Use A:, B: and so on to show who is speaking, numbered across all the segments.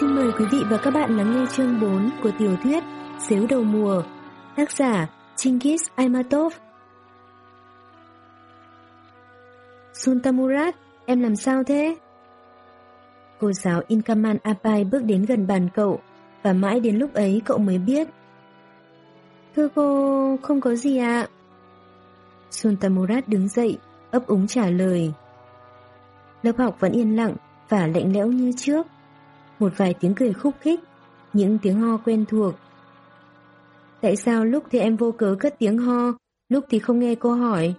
A: Xin mời quý vị và các bạn lắng nghe chương 4 của tiểu thuyết Xếu đầu mùa, tác giả Chinggis Aimatov. Sultamurat, em làm sao thế? Cô giáo Inkaman Apai bước đến gần bàn cậu và mãi đến lúc ấy cậu mới biết. Thưa cô, không có gì ạ. Sultamurat đứng dậy, ấp úng trả lời. Lớp học vẫn yên lặng và lạnh lẽo như trước một vài tiếng cười khúc khích, những tiếng ho quen thuộc. Tại sao lúc thì em vô cớ cất tiếng ho, lúc thì không nghe cô hỏi?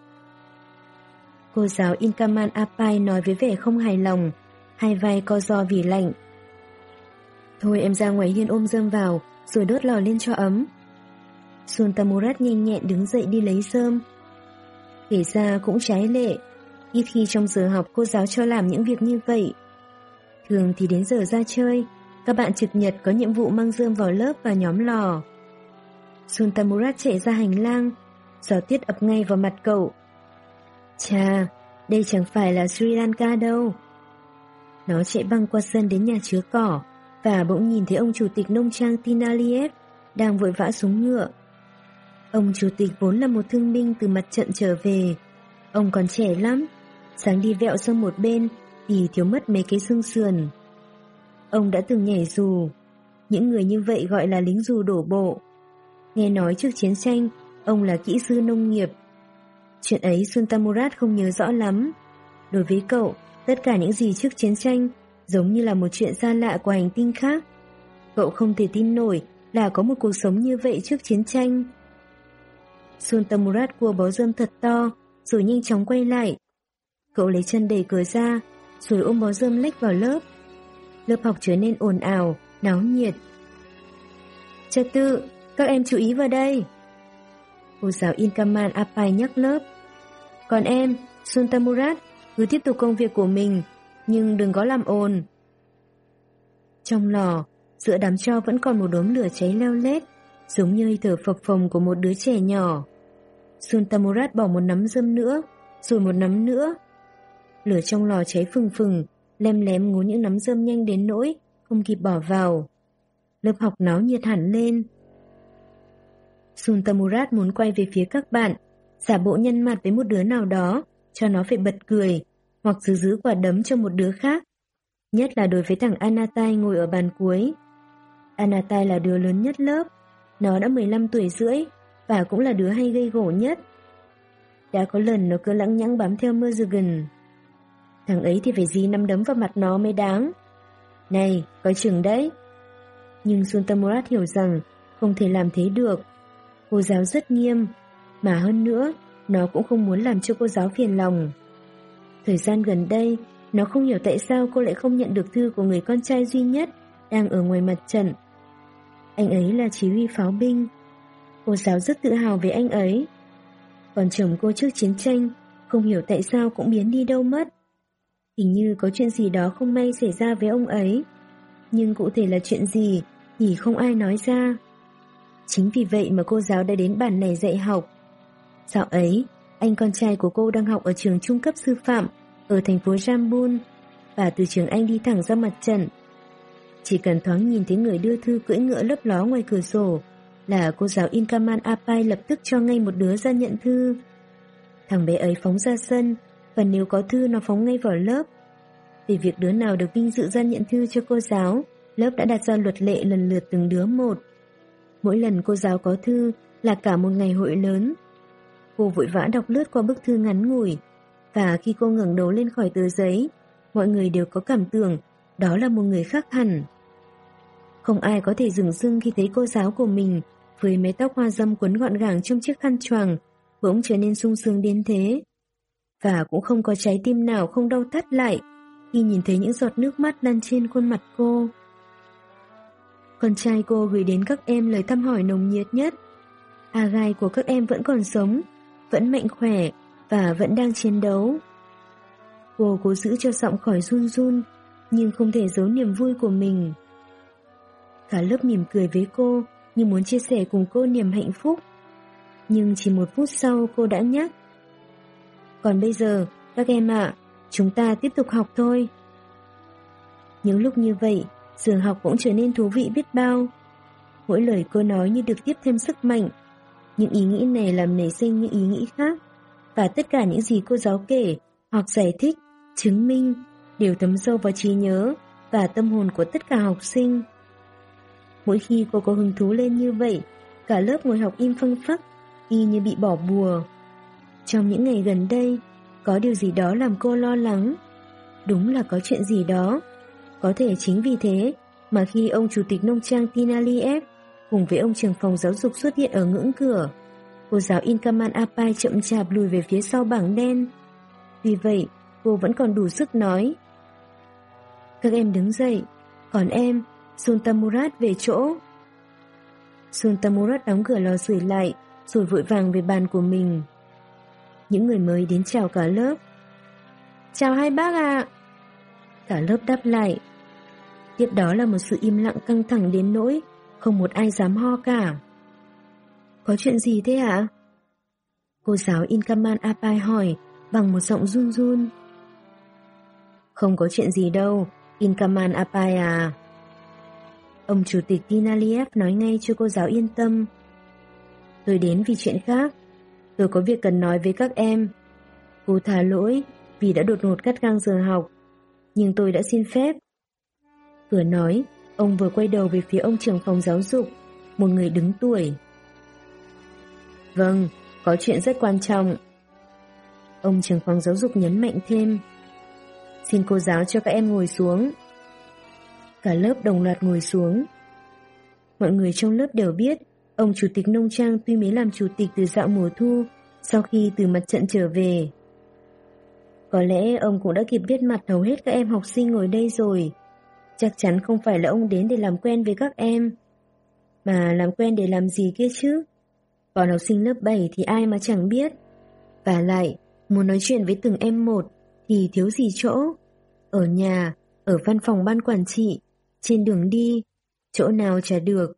A: Cô giáo Inkaman Apai nói với vẻ không hài lòng, hai vai co do vì lạnh. Thôi em ra ngoài hiên ôm dơm vào, rồi đốt lò lên cho ấm. Sultamurat nhanh nhẹn đứng dậy đi lấy dơm. Kể ra cũng trái lệ, ít khi trong giờ học cô giáo cho làm những việc như vậy. Thường thì đến giờ ra chơi, các bạn trực nhật có nhiệm vụ mang rơm vào lớp và nhóm lò. Suntamurat chạy ra hành lang, gió tiết ập ngay vào mặt cậu. Chà, đây chẳng phải là Sri Lanka đâu. Nó chạy băng qua sân đến nhà chứa cỏ và bỗng nhìn thấy ông chủ tịch nông trang Tinaliev đang vội vã xuống ngựa. Ông chủ tịch vốn là một thương binh từ mặt trận trở về. Ông còn trẻ lắm, sáng đi vẹo sang một bên thì thiếu mất mấy cái xương sườn. Ông đã từng nhảy dù, những người như vậy gọi là lính dù đổ bộ. Nghe nói trước chiến tranh, ông là kỹ sư nông nghiệp. Chuyện ấy Sultamurat không nhớ rõ lắm. Đối với cậu, tất cả những gì trước chiến tranh giống như là một chuyện xa lạ của hành tinh khác. Cậu không thể tin nổi là có một cuộc sống như vậy trước chiến tranh. Sultamurat cua bó rơm thật to, rồi nhanh chóng quay lại. Cậu lấy chân đẩy cửa ra, rồi ôm bó dơm lách vào lớp. Lớp học trở nên ồn ào, náo nhiệt. Trật tự, các em chú ý vào đây. Cô giáo Inkaman Apai nhắc lớp. Còn em, Suntamurat, cứ tiếp tục công việc của mình, nhưng đừng có làm ồn. Trong lò, giữa đám cho vẫn còn một đốm lửa cháy leo lét, giống như hơi thở phập phồng của một đứa trẻ nhỏ. Suntamurat bỏ một nắm dơm nữa, rồi một nắm nữa, Lửa trong lò cháy phừng phừng, lem lém ngố những nắm rơm nhanh đến nỗi, không kịp bỏ vào. Lớp học náo nhiệt hẳn lên. suntamurat muốn quay về phía các bạn, giả bộ nhân mặt với một đứa nào đó, cho nó phải bật cười, hoặc giữ giữ quả đấm cho một đứa khác. Nhất là đối với thằng Anatai ngồi ở bàn cuối. Anatai là đứa lớn nhất lớp, nó đã 15 tuổi rưỡi, và cũng là đứa hay gây gổ nhất. Đã có lần nó cứ lẳng nhãng bám theo mơ Thằng ấy thì phải gì nắm đấm vào mặt nó mới đáng. Này, coi chừng đấy. Nhưng Suntamurat hiểu rằng không thể làm thế được. Cô giáo rất nghiêm, mà hơn nữa, nó cũng không muốn làm cho cô giáo phiền lòng. Thời gian gần đây, nó không hiểu tại sao cô lại không nhận được thư của người con trai duy nhất đang ở ngoài mặt trận. Anh ấy là chỉ huy pháo binh. Cô giáo rất tự hào về anh ấy. Còn chồng cô trước chiến tranh, không hiểu tại sao cũng biến đi đâu mất. Hình như có chuyện gì đó không may xảy ra với ông ấy. Nhưng cụ thể là chuyện gì thì không ai nói ra. Chính vì vậy mà cô giáo đã đến bản này dạy học. Dạo ấy, anh con trai của cô đang học ở trường trung cấp sư phạm ở thành phố Jambul và từ trường anh đi thẳng ra mặt trận. Chỉ cần thoáng nhìn thấy người đưa thư cưỡi ngựa lấp ló ngoài cửa sổ là cô giáo Inkaman Apai lập tức cho ngay một đứa ra nhận thư. Thằng bé ấy phóng ra sân, và nếu có thư nó phóng ngay vào lớp. Vì việc đứa nào được vinh dự ra nhận thư cho cô giáo, lớp đã đặt ra luật lệ lần lượt từng đứa một. Mỗi lần cô giáo có thư là cả một ngày hội lớn. Cô vội vã đọc lướt qua bức thư ngắn ngủi, và khi cô ngẩng đầu lên khỏi tờ giấy, mọi người đều có cảm tưởng đó là một người khác hẳn. Không ai có thể dừng dưng khi thấy cô giáo của mình với mái tóc hoa dâm cuốn gọn gàng trong chiếc khăn choàng bỗng trở nên sung sướng đến thế và cũng không có trái tim nào không đau thắt lại khi nhìn thấy những giọt nước mắt lăn trên khuôn mặt cô. Con trai cô gửi đến các em lời thăm hỏi nồng nhiệt nhất. A gai của các em vẫn còn sống, vẫn mạnh khỏe và vẫn đang chiến đấu. Cô cố giữ cho giọng khỏi run run, nhưng không thể giấu niềm vui của mình. Cả lớp mỉm cười với cô, như muốn chia sẻ cùng cô niềm hạnh phúc. Nhưng chỉ một phút sau cô đã nhắc còn bây giờ, các em ạ, chúng ta tiếp tục học thôi. Những lúc như vậy, giường học cũng trở nên thú vị biết bao. Mỗi lời cô nói như được tiếp thêm sức mạnh. Những ý nghĩ này làm nảy sinh những ý nghĩ khác. Và tất cả những gì cô giáo kể hoặc giải thích, chứng minh đều thấm sâu vào trí nhớ và tâm hồn của tất cả học sinh. Mỗi khi cô có hứng thú lên như vậy, cả lớp ngồi học im phăng phắc, y như bị bỏ bùa. Trong những ngày gần đây, có điều gì đó làm cô lo lắng. Đúng là có chuyện gì đó. Có thể chính vì thế mà khi ông chủ tịch nông trang Tinaliev cùng với ông trưởng phòng giáo dục xuất hiện ở ngưỡng cửa, cô giáo Inkaman Apai chậm chạp lùi về phía sau bảng đen. Vì vậy, cô vẫn còn đủ sức nói. Các em đứng dậy, còn em, Sultamurat về chỗ. Sultamurat đóng cửa lò sưởi lại, rồi vội vàng về bàn của mình. Những người mới đến chào cả lớp. Chào hai bác ạ. Cả lớp đáp lại. Tiếp đó là một sự im lặng căng thẳng đến nỗi không một ai dám ho cả. Có chuyện gì thế ạ? Cô giáo Inkaman Apai hỏi bằng một giọng run run. Không có chuyện gì đâu, Inkaman Apai à. Ông chủ tịch Tinaliev nói ngay cho cô giáo yên tâm. Tôi đến vì chuyện khác. Tôi có việc cần nói với các em. Cô thả lỗi vì đã đột ngột cắt ngang giờ học. Nhưng tôi đã xin phép. Vừa nói, ông vừa quay đầu về phía ông trưởng phòng giáo dục, một người đứng tuổi. Vâng, có chuyện rất quan trọng. Ông trưởng phòng giáo dục nhấn mạnh thêm. Xin cô giáo cho các em ngồi xuống. Cả lớp đồng loạt ngồi xuống. Mọi người trong lớp đều biết ông chủ tịch nông trang tuy mới làm chủ tịch từ dạo mùa thu sau khi từ mặt trận trở về. Có lẽ ông cũng đã kịp biết mặt hầu hết các em học sinh ngồi đây rồi. Chắc chắn không phải là ông đến để làm quen với các em. Mà làm quen để làm gì kia chứ? Còn học sinh lớp 7 thì ai mà chẳng biết. Và lại, muốn nói chuyện với từng em một thì thiếu gì chỗ. Ở nhà, ở văn phòng ban quản trị, trên đường đi, chỗ nào chả được.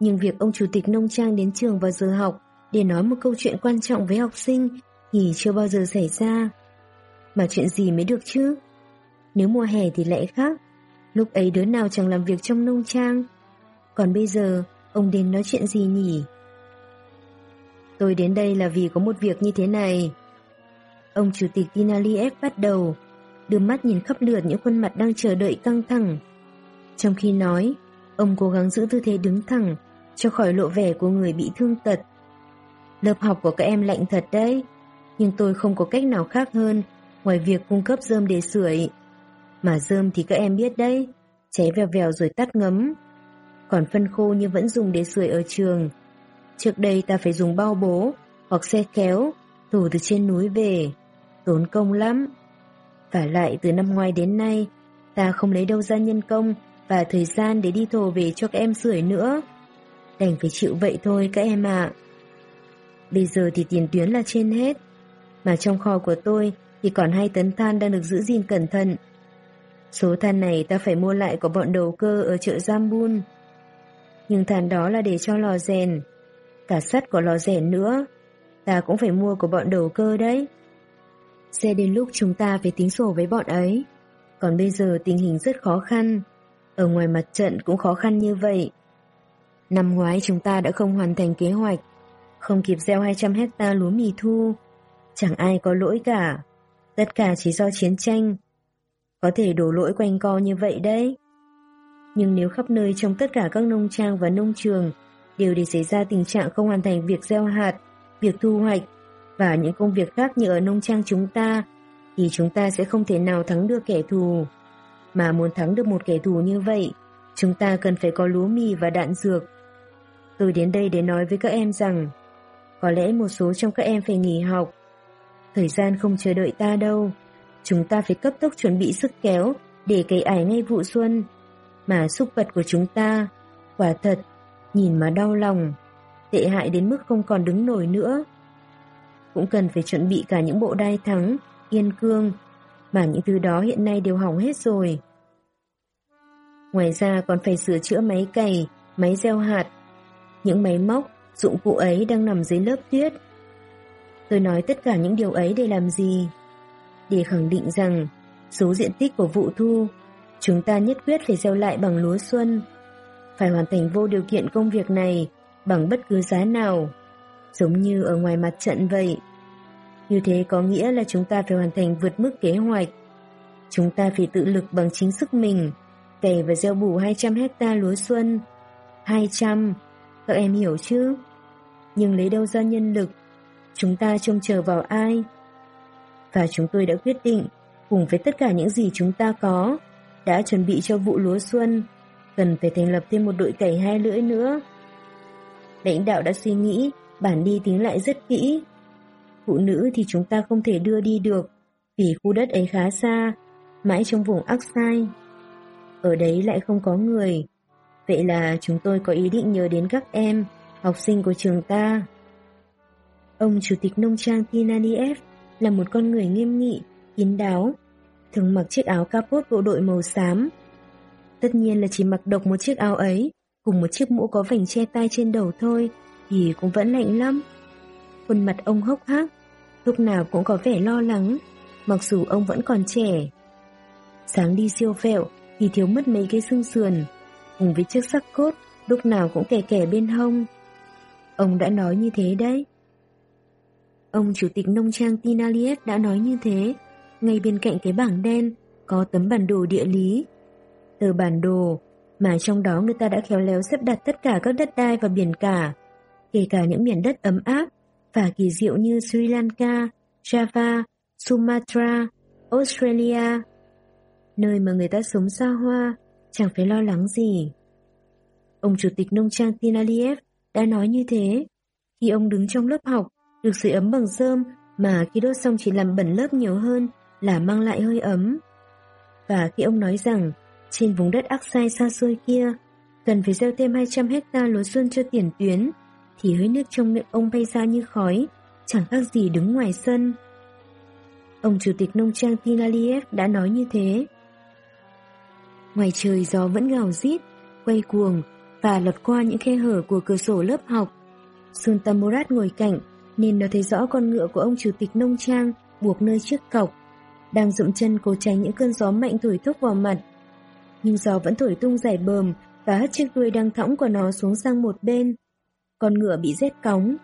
A: Nhưng việc ông chủ tịch nông trang đến trường vào giờ học để nói một câu chuyện quan trọng với học sinh thì chưa bao giờ xảy ra. Mà chuyện gì mới được chứ? Nếu mùa hè thì lại khác, lúc ấy đứa nào chẳng làm việc trong nông trang. Còn bây giờ, ông đến nói chuyện gì nhỉ? Tôi đến đây là vì có một việc như thế này. Ông chủ tịch Tinaliev bắt đầu, đưa mắt nhìn khắp lượt những khuôn mặt đang chờ đợi căng thẳng. Trong khi nói, ông cố gắng giữ tư thế đứng thẳng, cho khỏi lộ vẻ của người bị thương tật. Lớp học của các em lạnh thật đấy, nhưng tôi không có cách nào khác hơn ngoài việc cung cấp rơm để sưởi. Mà rơm thì các em biết đấy, cháy vèo vèo rồi tắt ngấm. Còn phân khô như vẫn dùng để sưởi ở trường. Trước đây ta phải dùng bao bố hoặc xe kéo, thủ từ trên núi về. Tốn công lắm. Và lại từ năm ngoái đến nay, ta không lấy đâu ra nhân công và thời gian để đi thồ về cho các em sưởi nữa. Đành phải chịu vậy thôi các em ạ. Bây giờ thì tiền tuyến là trên hết. Mà trong kho của tôi thì còn hai tấn than đang được giữ gìn cẩn thận. Số than này ta phải mua lại của bọn đầu cơ ở chợ Jambun. Nhưng than đó là để cho lò rèn. Cả sắt của lò rèn nữa. Ta cũng phải mua của bọn đầu cơ đấy. Sẽ đến lúc chúng ta phải tính sổ với bọn ấy. Còn bây giờ tình hình rất khó khăn. Ở ngoài mặt trận cũng khó khăn như vậy. Năm ngoái chúng ta đã không hoàn thành kế hoạch, không kịp gieo 200 hecta lúa mì thu. Chẳng ai có lỗi cả, tất cả chỉ do chiến tranh. Có thể đổ lỗi quanh co như vậy đấy. Nhưng nếu khắp nơi trong tất cả các nông trang và nông trường đều để xảy ra tình trạng không hoàn thành việc gieo hạt, việc thu hoạch và những công việc khác như ở nông trang chúng ta, thì chúng ta sẽ không thể nào thắng được kẻ thù. Mà muốn thắng được một kẻ thù như vậy, chúng ta cần phải có lúa mì và đạn dược Tôi đến đây để nói với các em rằng có lẽ một số trong các em phải nghỉ học. Thời gian không chờ đợi ta đâu. Chúng ta phải cấp tốc chuẩn bị sức kéo để cày ải ngay vụ xuân. Mà xúc vật của chúng ta, quả thật, nhìn mà đau lòng, tệ hại đến mức không còn đứng nổi nữa. Cũng cần phải chuẩn bị cả những bộ đai thắng, yên cương, mà những thứ đó hiện nay đều hỏng hết rồi. Ngoài ra còn phải sửa chữa máy cày, máy gieo hạt, những máy móc, dụng cụ ấy đang nằm dưới lớp tuyết. Tôi nói tất cả những điều ấy để làm gì? Để khẳng định rằng số diện tích của vụ thu Chúng ta nhất quyết phải gieo lại bằng lúa xuân. Phải hoàn thành vô điều kiện công việc này bằng bất cứ giá nào, giống như ở ngoài mặt trận vậy. Như thế có nghĩa là chúng ta phải hoàn thành vượt mức kế hoạch. Chúng ta phải tự lực bằng chính sức mình, cày và gieo bù 200 hecta lúa xuân. 200, các em hiểu chứ? Nhưng lấy đâu ra nhân lực? Chúng ta trông chờ vào ai? Và chúng tôi đã quyết định, cùng với tất cả những gì chúng ta có, đã chuẩn bị cho vụ lúa xuân, cần phải thành lập thêm một đội cày hai lưỡi nữa. Lãnh đạo đã suy nghĩ, bản đi tính lại rất kỹ. Phụ nữ thì chúng ta không thể đưa đi được, vì khu đất ấy khá xa, mãi trong vùng Aksai. Ở đấy lại không có người. Vậy là chúng tôi có ý định nhớ đến các em, học sinh của trường ta. Ông chủ tịch nông trang Tinaniev là một con người nghiêm nghị, kín đáo, thường mặc chiếc áo capot bộ đội màu xám. Tất nhiên là chỉ mặc độc một chiếc áo ấy, cùng một chiếc mũ có vành che tay trên đầu thôi, thì cũng vẫn lạnh lắm. Khuôn mặt ông hốc hác, lúc nào cũng có vẻ lo lắng, mặc dù ông vẫn còn trẻ. Sáng đi siêu vẹo thì thiếu mất mấy cái xương sườn, cùng với chiếc sắc cốt lúc nào cũng kẻ kẻ bên hông. Ông đã nói như thế đấy. Ông chủ tịch nông trang Tinaliev đã nói như thế, ngay bên cạnh cái bảng đen có tấm bản đồ địa lý. Tờ bản đồ mà trong đó người ta đã khéo léo xếp đặt tất cả các đất đai và biển cả, kể cả những miền đất ấm áp và kỳ diệu như Sri Lanka, Java, Sumatra, Australia. Nơi mà người ta sống xa hoa, chẳng phải lo lắng gì. Ông chủ tịch nông trang Tinaliev đã nói như thế. Khi ông đứng trong lớp học, được sưởi ấm bằng rơm mà khi đốt xong chỉ làm bẩn lớp nhiều hơn là mang lại hơi ấm. Và khi ông nói rằng trên vùng đất Aksai xa xôi kia cần phải gieo thêm 200 hecta lúa xuân cho tiền tuyến thì hơi nước trong miệng ông bay ra như khói, chẳng khác gì đứng ngoài sân. Ông chủ tịch nông trang Tinaliev đã nói như thế. Ngoài trời gió vẫn gào rít, quay cuồng và lọt qua những khe hở của cửa sổ lớp học. Sultamurat ngồi cạnh nên nó thấy rõ con ngựa của ông chủ tịch nông trang buộc nơi trước cọc, đang dụm chân cố tránh những cơn gió mạnh thổi thốc vào mặt. Nhưng gió vẫn thổi tung giải bờm và hất chiếc đuôi đang thõng của nó xuống sang một bên. Con ngựa bị rét cóng.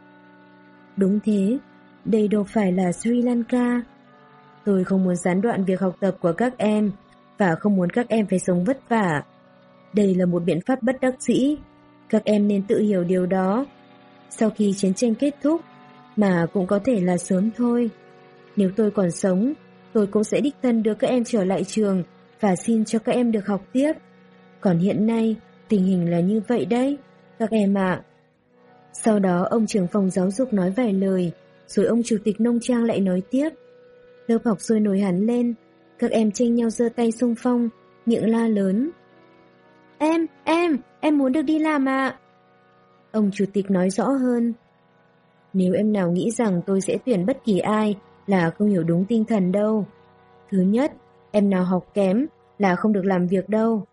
A: Đúng thế, đây đâu phải là Sri Lanka. Tôi không muốn gián đoạn việc học tập của các em và không muốn các em phải sống vất vả. Đây là một biện pháp bất đắc dĩ. Các em nên tự hiểu điều đó. Sau khi chiến tranh kết thúc, mà cũng có thể là sớm thôi. Nếu tôi còn sống, tôi cũng sẽ đích thân đưa các em trở lại trường và xin cho các em được học tiếp. Còn hiện nay, tình hình là như vậy đấy, các em ạ. Sau đó ông trưởng phòng giáo dục nói vài lời, rồi ông chủ tịch nông trang lại nói tiếp. Lớp học sôi nổi hẳn lên, các em tranh nhau giơ tay xung phong, miệng la lớn. Em, em, em muốn được đi làm ạ. Ông chủ tịch nói rõ hơn. Nếu em nào nghĩ rằng tôi sẽ tuyển bất kỳ ai là không hiểu đúng tinh thần đâu. Thứ nhất, em nào học kém là không được làm việc đâu.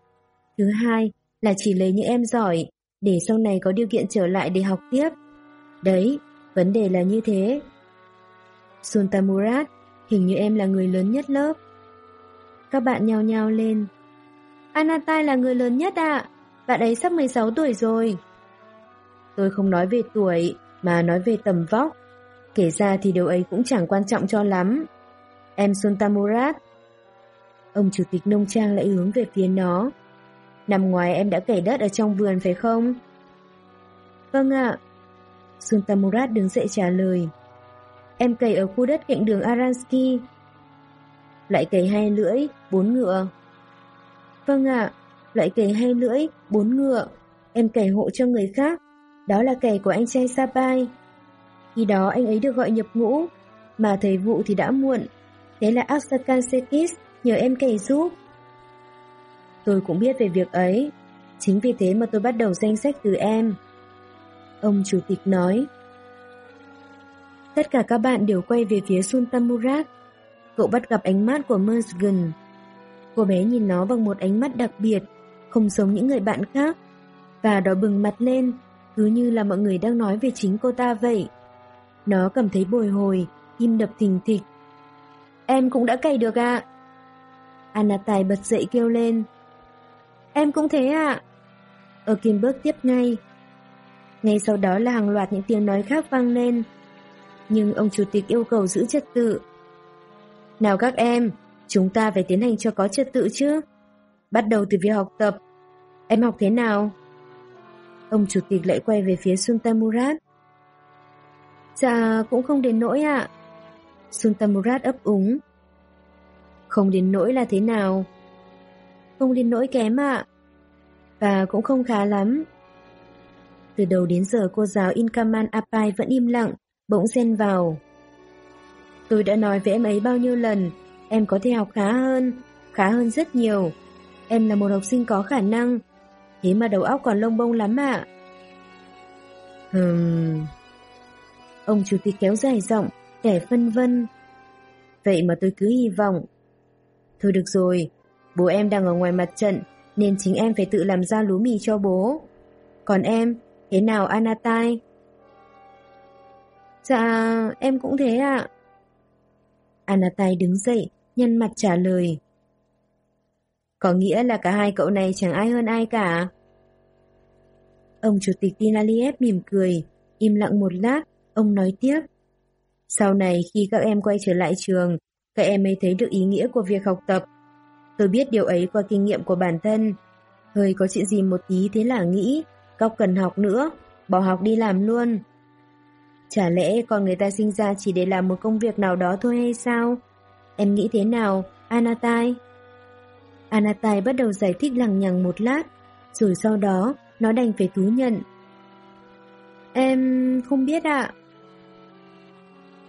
A: Thứ hai là chỉ lấy những em giỏi để sau này có điều kiện trở lại để học tiếp. Đấy, vấn đề là như thế. Sultamurat, hình như em là người lớn nhất lớp. Các bạn nhao nhao lên. Anatai là người lớn nhất ạ. Bạn ấy sắp 16 tuổi rồi. Tôi không nói về tuổi, mà nói về tầm vóc. Kể ra thì điều ấy cũng chẳng quan trọng cho lắm. Em Suntamurat. Ông chủ tịch nông trang lại hướng về phía nó. Năm ngoài em đã cày đất ở trong vườn phải không? Vâng ạ. Suntamurat đứng dậy trả lời. Em cày ở khu đất cạnh đường Aransky. Loại cầy hai lưỡi, bốn ngựa. Vâng ạ, loại cầy hai lưỡi, bốn ngựa. Em cày hộ cho người khác. Đó là cày của anh trai Sapai. Khi đó anh ấy được gọi nhập ngũ, mà thầy vụ thì đã muộn. Thế là Aksakan Sekis nhờ em cày giúp. Tôi cũng biết về việc ấy, chính vì thế mà tôi bắt đầu danh sách từ em. Ông chủ tịch nói. Tất cả các bạn đều quay về phía Sultan Murat. Cậu bắt gặp ánh mắt của Mersgen. Cô bé nhìn nó bằng một ánh mắt đặc biệt, không giống những người bạn khác, và đỏ bừng mặt lên cứ như là mọi người đang nói về chính cô ta vậy. Nó cảm thấy bồi hồi, tim đập thình thịch. Em cũng đã cày được ạ. À. Anatai bật dậy kêu lên, em cũng thế ạ. Ở Kim bước tiếp ngay. Ngay sau đó là hàng loạt những tiếng nói khác vang lên. Nhưng ông chủ tịch yêu cầu giữ trật tự. Nào các em, chúng ta phải tiến hành cho có trật tự chứ. Bắt đầu từ việc học tập. Em học thế nào? Ông chủ tịch lại quay về phía Suntamurat. Dạ, cũng không đến nỗi ạ. Suntamurat ấp úng. Không đến nỗi là thế nào? Không đến nỗi kém ạ. Và cũng không khá lắm. Từ đầu đến giờ cô giáo Inkaman Apai vẫn im lặng, bỗng xen vào. Tôi đã nói với em ấy bao nhiêu lần, em có thể học khá hơn, khá hơn rất nhiều. Em là một học sinh có khả năng, thế mà đầu óc còn lông bông lắm ạ. Hừm... Ông chủ tịch kéo dài giọng, kẻ phân vân. Vậy mà tôi cứ hy vọng. Thôi được rồi, bố em đang ở ngoài mặt trận, nên chính em phải tự làm ra lúa mì cho bố. Còn em, thế nào Anatai? Dạ, em cũng thế ạ. Anatai đứng dậy, nhăn mặt trả lời. Có nghĩa là cả hai cậu này chẳng ai hơn ai cả. Ông chủ tịch Tinaliev mỉm cười, im lặng một lát, ông nói tiếp. Sau này khi các em quay trở lại trường, các em mới thấy được ý nghĩa của việc học tập. Tôi biết điều ấy qua kinh nghiệm của bản thân. Hơi có chuyện gì một tí thế là nghĩ, cóc cần học nữa, bỏ học đi làm luôn. Chả lẽ con người ta sinh ra chỉ để làm một công việc nào đó thôi hay sao? Em nghĩ thế nào, Anatai? Anatai bắt đầu giải thích lằng nhằng một lát, rồi sau đó nó đành phải thú nhận. Em không biết ạ.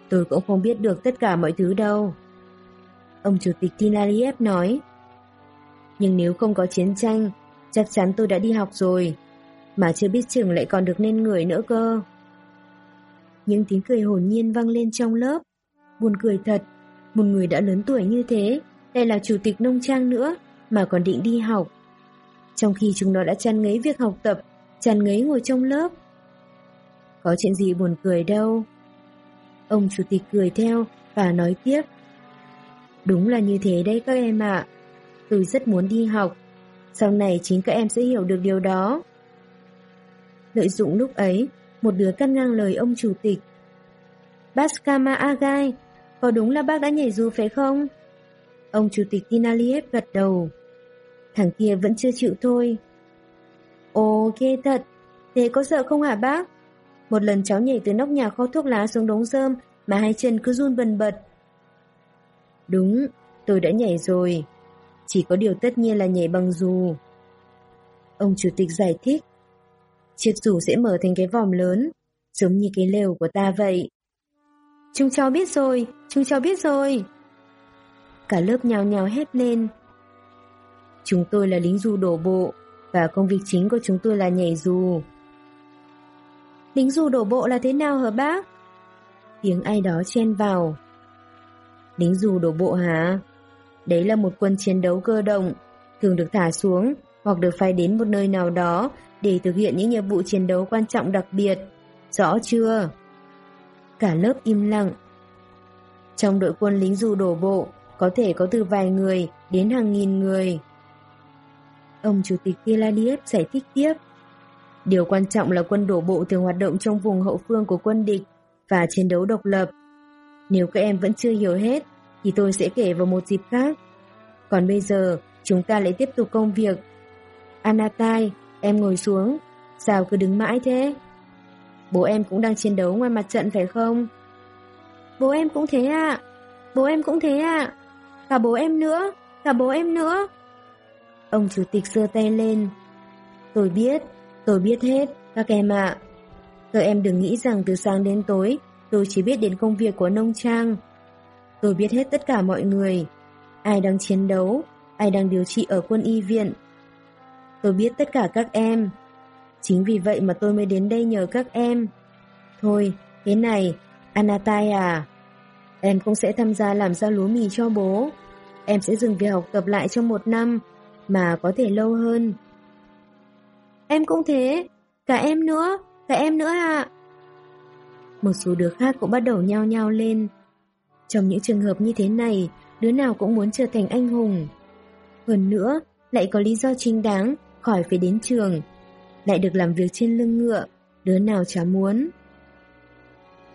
A: Tôi cũng không biết được tất cả mọi thứ đâu. Ông chủ tịch Tinariev nói. Nhưng nếu không có chiến tranh, chắc chắn tôi đã đi học rồi, mà chưa biết chừng lại còn được nên người nữa cơ. Những tiếng cười hồn nhiên vang lên trong lớp. Buồn cười thật, một người đã lớn tuổi như thế, đây là chủ tịch nông trang nữa, mà còn định đi học. Trong khi chúng nó đã chăn ngấy việc học tập, chăn ngấy ngồi trong lớp. Có chuyện gì buồn cười đâu. Ông chủ tịch cười theo và nói tiếp. Đúng là như thế đấy các em ạ. Tôi rất muốn đi học. Sau này chính các em sẽ hiểu được điều đó. Lợi dụng lúc ấy, một đứa cắt ngang lời ông chủ tịch. Baskama Agai, có đúng là bác đã nhảy dù phải không? Ông chủ tịch Tinaliev gật đầu. Thằng kia vẫn chưa chịu thôi. Ồ, ghê thật. Thế có sợ không hả bác? Một lần cháu nhảy từ nóc nhà kho thuốc lá xuống đống rơm mà hai chân cứ run bần bật. Đúng, tôi đã nhảy rồi. Chỉ có điều tất nhiên là nhảy bằng dù. Ông chủ tịch giải thích. Chiếc dù sẽ mở thành cái vòm lớn, giống như cái lều của ta vậy. Chúng cháu biết rồi, chúng cháu biết rồi. Cả lớp nhào nhào hét lên. Chúng tôi là lính dù đổ bộ, và công việc chính của chúng tôi là nhảy dù. Lính dù đổ bộ là thế nào hả bác? Tiếng ai đó chen vào. Lính dù đổ bộ hả? Đấy là một quân chiến đấu cơ động, thường được thả xuống hoặc được phái đến một nơi nào đó để thực hiện những nhiệm vụ chiến đấu quan trọng đặc biệt. Rõ chưa? Cả lớp im lặng. Trong đội quân lính dù đổ bộ, có thể có từ vài người đến hàng nghìn người. Ông Chủ tịch Tiladiev giải thích tiếp. Điều quan trọng là quân đổ bộ thường hoạt động trong vùng hậu phương của quân địch và chiến đấu độc lập. Nếu các em vẫn chưa hiểu hết, thì tôi sẽ kể vào một dịp khác. Còn bây giờ, chúng ta lại tiếp tục công việc. Anatai, em ngồi xuống. Sao cứ đứng mãi thế? Bố em cũng đang chiến đấu ngoài mặt trận phải không? Bố em cũng thế ạ. Bố em cũng thế ạ. Cả bố em nữa. Cả bố em nữa. Ông chủ tịch giơ tay lên. Tôi biết, tôi biết hết, các em ạ. Các em đừng nghĩ rằng từ sáng đến tối, tôi chỉ biết đến công việc của nông trang. Tôi biết hết tất cả mọi người. Ai đang chiến đấu, ai đang điều trị ở quân y viện. Tôi biết tất cả các em. Chính vì vậy mà tôi mới đến đây nhờ các em. Thôi, thế này, Anatai à, em cũng sẽ tham gia làm ra lúa mì cho bố. Em sẽ dừng việc học tập lại trong một năm, mà có thể lâu hơn. Em cũng thế, cả em nữa, cả em nữa ạ. Một số đứa khác cũng bắt đầu nhao nhao lên. Trong những trường hợp như thế này, đứa nào cũng muốn trở thành anh hùng. Hơn nữa, lại có lý do chính đáng, khỏi phải đến trường. Lại được làm việc trên lưng ngựa, đứa nào chả muốn.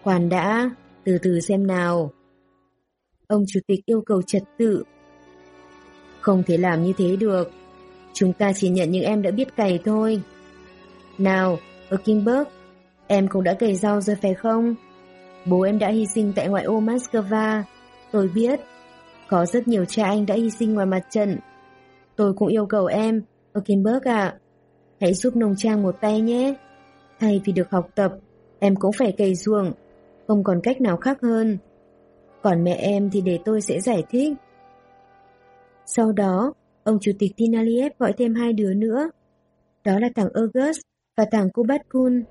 A: Khoan đã, từ từ xem nào. Ông chủ tịch yêu cầu trật tự. Không thể làm như thế được. Chúng ta chỉ nhận những em đã biết cày thôi. Nào, ở Kingberg, em cũng đã cày rau rồi phải không? Bố em đã hy sinh tại ngoại ô Moscow. Tôi biết, có rất nhiều cha anh đã hy sinh ngoài mặt trận. Tôi cũng yêu cầu em, ở Kingberg ạ, hãy giúp nông trang một tay nhé. Thay vì được học tập, em cũng phải cày ruộng, không còn cách nào khác hơn. Còn mẹ em thì để tôi sẽ giải thích. Sau đó, ông chủ tịch Tinaliev gọi thêm hai đứa nữa. Đó là thằng August và thằng Kubatkun.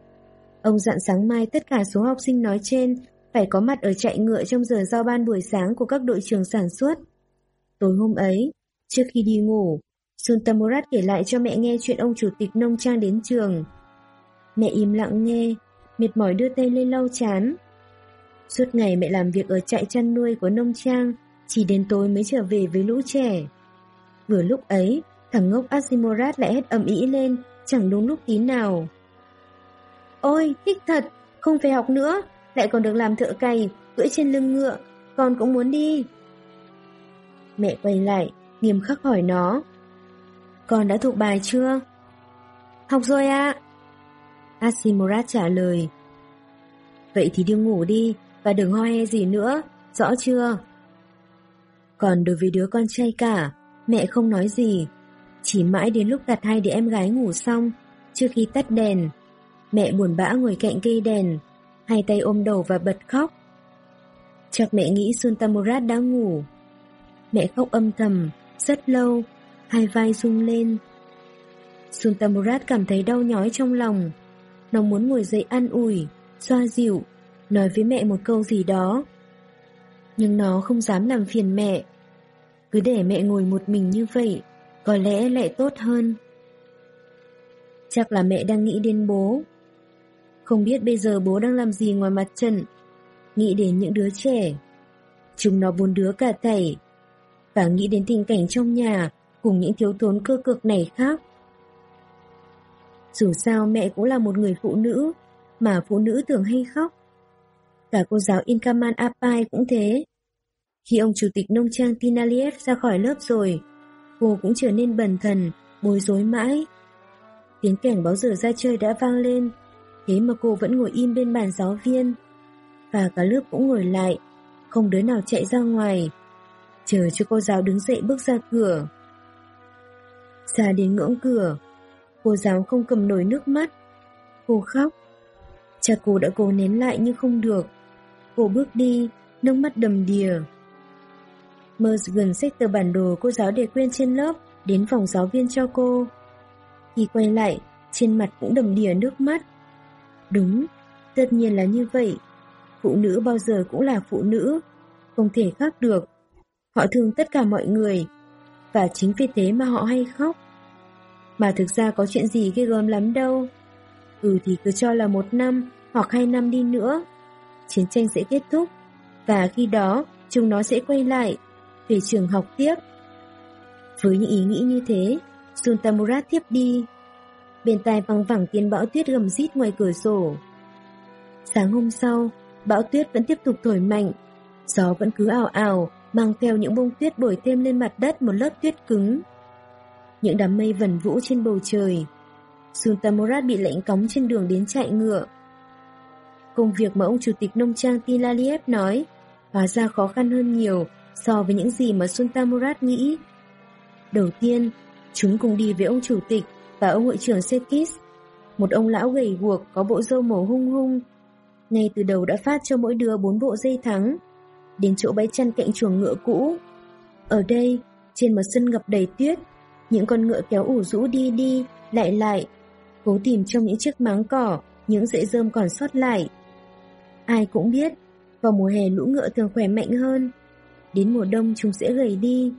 A: Ông dặn sáng mai tất cả số học sinh nói trên phải có mặt ở chạy ngựa trong giờ giao ban buổi sáng của các đội trường sản xuất. Tối hôm ấy, trước khi đi ngủ, Suntamurat kể lại cho mẹ nghe chuyện ông chủ tịch nông trang đến trường. Mẹ im lặng nghe, mệt mỏi đưa tay lên lau chán. Suốt ngày mẹ làm việc ở trại chăn nuôi của nông trang, chỉ đến tối mới trở về với lũ trẻ. Vừa lúc ấy, thằng ngốc Asimorat lại hét ầm ĩ lên, chẳng đúng lúc tí nào. Ôi, thích thật, không phải học nữa, lại còn được làm thợ cày, cưỡi trên lưng ngựa, con cũng muốn đi. Mẹ quay lại, nghiêm khắc hỏi nó. Con đã thuộc bài chưa? Học rồi ạ. À. Asimorat trả lời. Vậy thì đi ngủ đi, và đừng ho he gì nữa, rõ chưa? Còn đối với đứa con trai cả, mẹ không nói gì. Chỉ mãi đến lúc đặt hai đứa em gái ngủ xong, trước khi tắt đèn, mẹ buồn bã ngồi cạnh cây đèn, hai tay ôm đầu và bật khóc. Chắc mẹ nghĩ Suntamurat đã ngủ. Mẹ khóc âm thầm, rất lâu, hai vai rung lên. Sultamurat cảm thấy đau nhói trong lòng. Nó muốn ngồi dậy an ủi, xoa dịu, nói với mẹ một câu gì đó. Nhưng nó không dám làm phiền mẹ. Cứ để mẹ ngồi một mình như vậy, có lẽ lại tốt hơn. Chắc là mẹ đang nghĩ đến bố. Không biết bây giờ bố đang làm gì ngoài mặt trận. Nghĩ đến những đứa trẻ. Chúng nó bốn đứa cả thảy. Và nghĩ đến tình cảnh trong nhà cùng những thiếu thốn cơ cực này khác. Dù sao mẹ cũng là một người phụ nữ, mà phụ nữ thường hay khóc. Cả cô giáo Inkaman Apai cũng thế. Khi ông chủ tịch nông trang Tinaliev ra khỏi lớp rồi, cô cũng trở nên bần thần, bối rối mãi. Tiếng cảnh báo giờ ra chơi đã vang lên, thế mà cô vẫn ngồi im bên bàn giáo viên. Và cả lớp cũng ngồi lại, không đứa nào chạy ra ngoài, chờ cho cô giáo đứng dậy bước ra cửa. Ra đến ngưỡng cửa, cô giáo không cầm nổi nước mắt. Cô khóc. Cha cô đã cố nén lại nhưng không được. Cô bước đi, nước mắt đầm đìa. Mergen xách tờ bản đồ cô giáo để quên trên lớp đến phòng giáo viên cho cô. Khi quay lại, trên mặt cũng đầm đìa nước mắt. Đúng, tất nhiên là như vậy. Phụ nữ bao giờ cũng là phụ nữ, không thể khác được. Họ thương tất cả mọi người, và chính vì thế mà họ hay khóc. Mà thực ra có chuyện gì ghê gớm lắm đâu. Ừ thì cứ cho là một năm hoặc hai năm đi nữa chiến tranh sẽ kết thúc, và khi đó chúng nó sẽ quay lại, về trường học tiếp. Với những ý nghĩ như thế, Suntamurat tiếp đi. Bên tai văng vẳng tiếng bão tuyết gầm rít ngoài cửa sổ. Sáng hôm sau, bão tuyết vẫn tiếp tục thổi mạnh, gió vẫn cứ ảo ảo, mang theo những bông tuyết bổi thêm lên mặt đất một lớp tuyết cứng. Những đám mây vần vũ trên bầu trời. Sultamurat bị lệnh cống trên đường đến chạy ngựa. Công việc mà ông chủ tịch nông trang Tilaliev nói hóa ra khó khăn hơn nhiều so với những gì mà Sultan nghĩ. Đầu tiên, chúng cùng đi với ông chủ tịch và ông hội trưởng Sekis, một ông lão gầy guộc có bộ râu màu hung hung. Ngay từ đầu đã phát cho mỗi đứa bốn bộ dây thắng, đến chỗ bãi chăn cạnh chuồng ngựa cũ. Ở đây, trên một sân ngập đầy tuyết, những con ngựa kéo ủ rũ đi đi, lại lại, cố tìm trong những chiếc máng cỏ, những rễ rơm còn sót lại. Ai cũng biết, vào mùa hè lũ ngựa thường khỏe mạnh hơn. Đến mùa đông chúng sẽ gầy đi.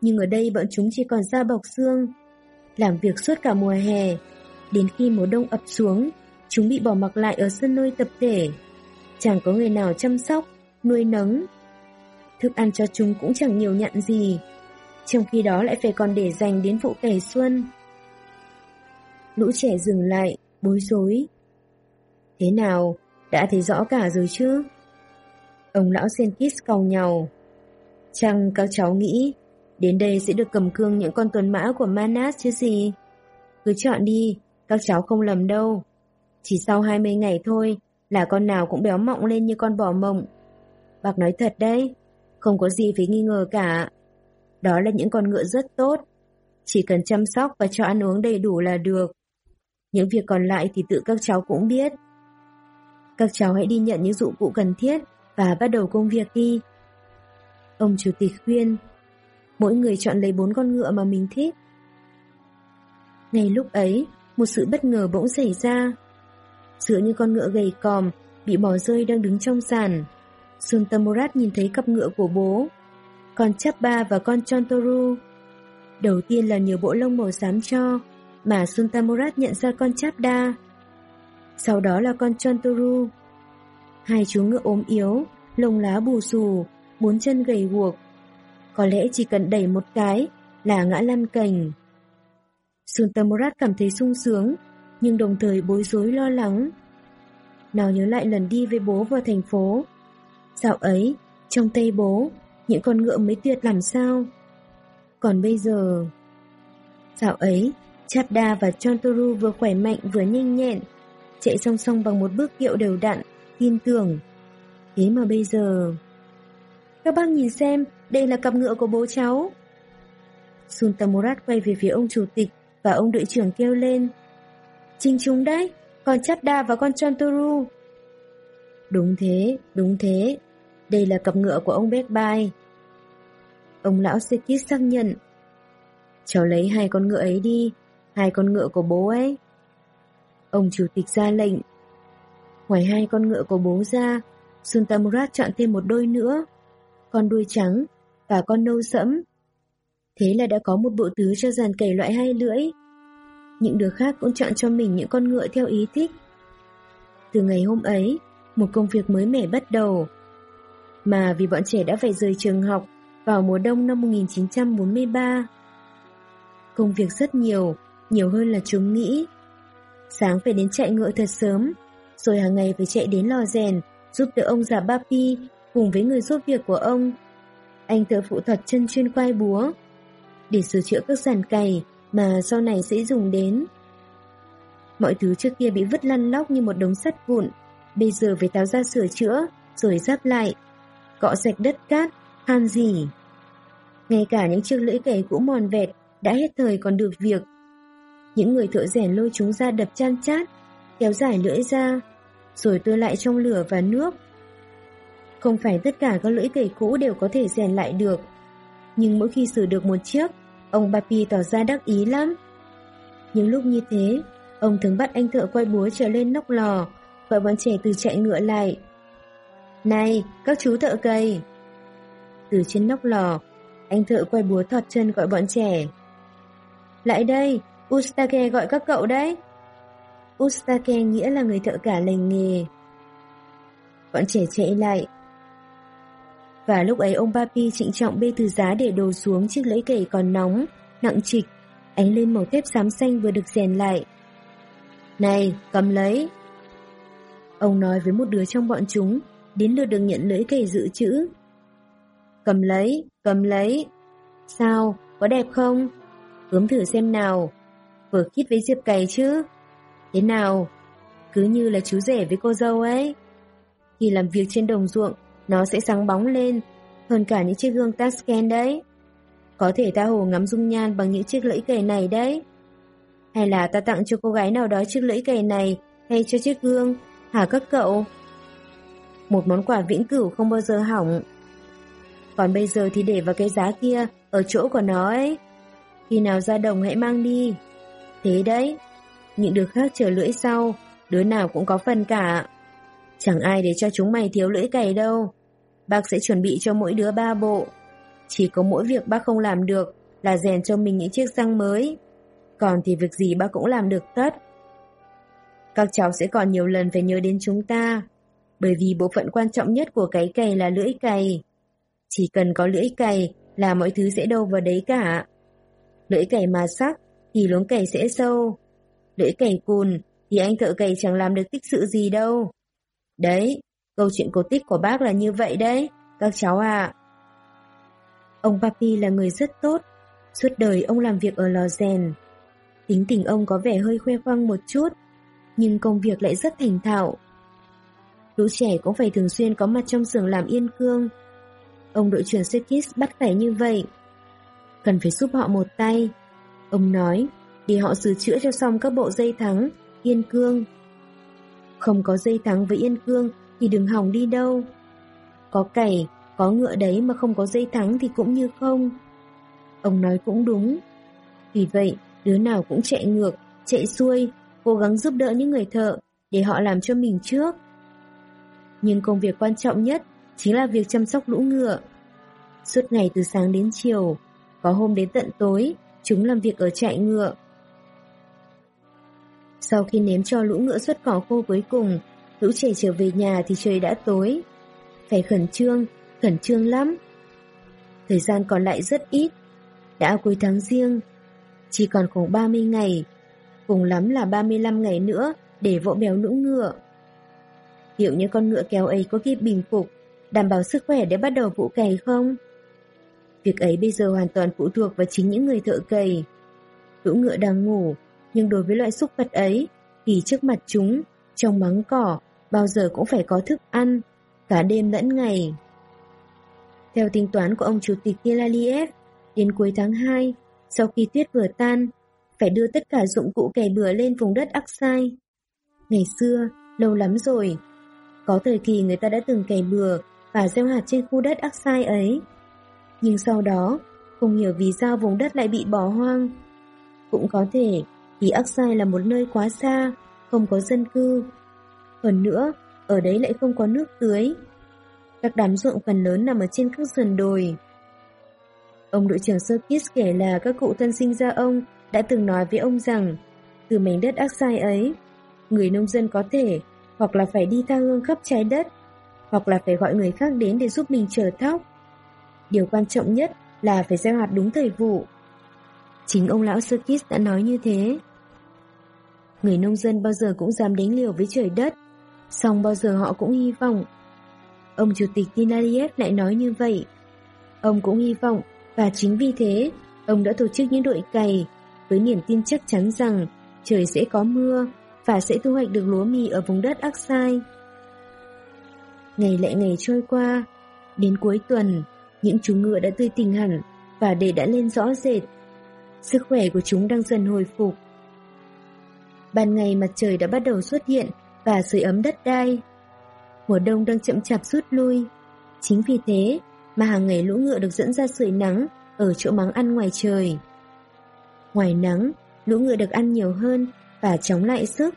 A: Nhưng ở đây bọn chúng chỉ còn da bọc xương. Làm việc suốt cả mùa hè. Đến khi mùa đông ập xuống, chúng bị bỏ mặc lại ở sân nuôi tập thể. Chẳng có người nào chăm sóc, nuôi nấng. Thức ăn cho chúng cũng chẳng nhiều nhặn gì trong khi đó lại phải còn để dành đến vụ kẻ xuân. Lũ trẻ dừng lại, bối rối. Thế nào, đã thấy rõ cả rồi chứ? Ông lão Senkis cầu nhau. Chăng các cháu nghĩ đến đây sẽ được cầm cương những con tuần mã của Manas chứ gì? Cứ chọn đi, các cháu không lầm đâu. Chỉ sau 20 ngày thôi là con nào cũng béo mọng lên như con bò mộng. Bác nói thật đấy, không có gì phải nghi ngờ cả. Đó là những con ngựa rất tốt. Chỉ cần chăm sóc và cho ăn uống đầy đủ là được. Những việc còn lại thì tự các cháu cũng biết. Các cháu hãy đi nhận những dụng cụ cần thiết và bắt đầu công việc đi. Ông chủ tịch khuyên, mỗi người chọn lấy bốn con ngựa mà mình thích. Ngay lúc ấy, một sự bất ngờ bỗng xảy ra. Giữa những con ngựa gầy còm, bị bỏ rơi đang đứng trong sàn. Suntamorat nhìn thấy cặp ngựa của bố, con Chappa và con Chontoru. Đầu tiên là nhiều bộ lông màu xám cho, mà Suntamurat nhận ra con Chapda. Sau đó là con Chontoru. Hai chú ngựa ốm yếu, lông lá bù xù, bốn chân gầy guộc. Có lẽ chỉ cần đẩy một cái là ngã lăn cành. Suntamurat cảm thấy sung sướng, nhưng đồng thời bối rối lo lắng. Nào nhớ lại lần đi với bố vào thành phố. Dạo ấy, trong tay bố, những con ngựa mới tuyệt làm sao. Còn bây giờ... Dạo ấy, Chapda và Chantoru vừa khỏe mạnh vừa nhanh nhẹn, chạy song song bằng một bước kiệu đều đặn, tin tưởng. Thế mà bây giờ... Các bác nhìn xem, đây là cặp ngựa của bố cháu. Suntamurat quay về phía ông chủ tịch và ông đội trưởng kêu lên. Chính chúng đấy, con Chapda và con Chantoru. Đúng thế, đúng thế. Đây là cặp ngựa của ông Beckby. Ông lão Sekis xác nhận. Cháu lấy hai con ngựa ấy đi, hai con ngựa của bố ấy. Ông chủ tịch ra lệnh. Ngoài hai con ngựa của bố ra, Suntamurat chọn thêm một đôi nữa, con đuôi trắng và con nâu sẫm. Thế là đã có một bộ tứ cho dàn cày loại hai lưỡi. Những đứa khác cũng chọn cho mình những con ngựa theo ý thích. Từ ngày hôm ấy, một công việc mới mẻ bắt đầu. Mà vì bọn trẻ đã phải rời trường học vào mùa đông năm 1943. Công việc rất nhiều, nhiều hơn là chúng nghĩ. Sáng phải đến chạy ngựa thật sớm, rồi hàng ngày phải chạy đến lò rèn, giúp đỡ ông già Papi cùng với người giúp việc của ông. Anh thợ phụ thuật chân chuyên quay búa, để sửa chữa các giàn cày mà sau này sẽ dùng đến. Mọi thứ trước kia bị vứt lăn lóc như một đống sắt vụn, bây giờ phải tháo ra sửa chữa, rồi giáp lại, cọ sạch đất cát, han gì. Ngay cả những chiếc lưỡi cày cũ mòn vẹt đã hết thời còn được việc. Những người thợ rèn lôi chúng ra đập chan chát, kéo dài lưỡi ra, rồi đưa lại trong lửa và nước. Không phải tất cả các lưỡi cày cũ đều có thể rèn lại được, nhưng mỗi khi sửa được một chiếc, ông Papi tỏ ra đắc ý lắm. Những lúc như thế, ông thường bắt anh thợ quay búa trở lên nóc lò, gọi bọn trẻ từ chạy ngựa lại. Này, các chú thợ cây Từ trên nóc lò, anh thợ quay búa thọt chân gọi bọn trẻ. Lại đây, ustake gọi các cậu đấy. ustake nghĩa là người thợ cả lành nghề. Bọn trẻ chạy lại. Và lúc ấy ông Papi trịnh trọng bê từ giá để đồ xuống chiếc lưỡi cày còn nóng, nặng trịch, ánh lên màu thép xám xanh vừa được rèn lại. Này, cầm lấy. Ông nói với một đứa trong bọn chúng, đến lượt được nhận lưỡi cày dự trữ. Cầm lấy, cầm lấy. Sao, có đẹp không? Ướm thử xem nào. Vừa khít với Diệp cày chứ. Thế nào? Cứ như là chú rể với cô dâu ấy. Khi làm việc trên đồng ruộng, nó sẽ sáng bóng lên, hơn cả những chiếc gương Tasken đấy. Có thể ta hồ ngắm dung nhan bằng những chiếc lưỡi cày này đấy. Hay là ta tặng cho cô gái nào đó chiếc lưỡi cày này hay cho chiếc gương, hả các cậu? Một món quà vĩnh cửu không bao giờ hỏng. Còn bây giờ thì để vào cái giá kia, ở chỗ của nó ấy. Khi nào ra đồng hãy mang đi. Thế đấy, những đứa khác chờ lưỡi sau, đứa nào cũng có phần cả. Chẳng ai để cho chúng mày thiếu lưỡi cày đâu. Bác sẽ chuẩn bị cho mỗi đứa ba bộ. Chỉ có mỗi việc bác không làm được là rèn cho mình những chiếc răng mới. Còn thì việc gì bác cũng làm được tất. Các cháu sẽ còn nhiều lần phải nhớ đến chúng ta. Bởi vì bộ phận quan trọng nhất của cái cày là lưỡi cày. Chỉ cần có lưỡi cày là mọi thứ sẽ đâu vào đấy cả. Lưỡi cày mà sắc thì luống cày sẽ sâu. Lưỡi cày cùn thì anh thợ cày chẳng làm được tích sự gì đâu. Đấy, câu chuyện cổ tích của bác là như vậy đấy, các cháu ạ. Ông Papi là người rất tốt, suốt đời ông làm việc ở lò rèn. Tính tình ông có vẻ hơi khoe khoang một chút, nhưng công việc lại rất thành thạo. Lũ trẻ cũng phải thường xuyên có mặt trong xưởng làm yên cương. Ông đội trưởng Sekis bắt phải như vậy. Cần phải giúp họ một tay. Ông nói, để họ sửa chữa cho xong các bộ dây thắng, yên cương. Không có dây thắng với yên cương thì đừng hỏng đi đâu. Có cày, có ngựa đấy mà không có dây thắng thì cũng như không. Ông nói cũng đúng. Vì vậy, đứa nào cũng chạy ngược, chạy xuôi, cố gắng giúp đỡ những người thợ để họ làm cho mình trước. Nhưng công việc quan trọng nhất chính là việc chăm sóc lũ ngựa. Suốt ngày từ sáng đến chiều, có hôm đến tận tối, chúng làm việc ở trại ngựa. Sau khi ném cho lũ ngựa xuất cỏ khô cuối cùng, lũ trẻ trở về nhà thì trời đã tối. Phải khẩn trương, khẩn trương lắm. Thời gian còn lại rất ít. Đã cuối tháng riêng, chỉ còn khoảng 30 ngày, cùng lắm là 35 ngày nữa để vỗ béo lũ ngựa. Liệu những con ngựa kéo ấy có kịp bình phục, đảm bảo sức khỏe để bắt đầu vụ cày không? Việc ấy bây giờ hoàn toàn phụ thuộc vào chính những người thợ cày. Lũ ngựa đang ngủ, nhưng đối với loại súc vật ấy, thì trước mặt chúng, trong mắng cỏ, bao giờ cũng phải có thức ăn, cả đêm lẫn ngày. Theo tính toán của ông chủ tịch Kilaliev, đến cuối tháng 2, sau khi tuyết vừa tan, phải đưa tất cả dụng cụ cày bừa lên vùng đất Aksai. Ngày xưa, lâu lắm rồi, có thời kỳ người ta đã từng cày bừa và gieo hạt trên khu đất Aksai ấy. Nhưng sau đó, không hiểu vì sao vùng đất lại bị bỏ hoang. Cũng có thể vì Aksai là một nơi quá xa, không có dân cư. Hơn nữa, ở đấy lại không có nước tưới. Các đám ruộng phần lớn nằm ở trên các sườn đồi. Ông đội trưởng Serkis kể là các cụ thân sinh ra ông đã từng nói với ông rằng từ mảnh đất Aksai ấy, người nông dân có thể hoặc là phải đi tha hương khắp trái đất, hoặc là phải gọi người khác đến để giúp mình chờ thóc. Điều quan trọng nhất là phải gieo hạt đúng thời vụ. Chính ông lão Serkis đã nói như thế. Người nông dân bao giờ cũng dám đánh liều với trời đất, song bao giờ họ cũng hy vọng. Ông chủ tịch Tinariev lại nói như vậy. Ông cũng hy vọng và chính vì thế ông đã tổ chức những đội cày với niềm tin chắc chắn rằng trời sẽ có mưa và sẽ thu hoạch được lúa mì ở vùng đất Aksai. Ngày lại ngày trôi qua, đến cuối tuần, những chú ngựa đã tươi tỉnh hẳn và đề đã lên rõ rệt. Sức khỏe của chúng đang dần hồi phục. Ban ngày mặt trời đã bắt đầu xuất hiện và sưởi ấm đất đai. Mùa đông đang chậm chạp rút lui. Chính vì thế mà hàng ngày lũ ngựa được dẫn ra sưởi nắng ở chỗ mắng ăn ngoài trời. Ngoài nắng, lũ ngựa được ăn nhiều hơn và chống lại sức.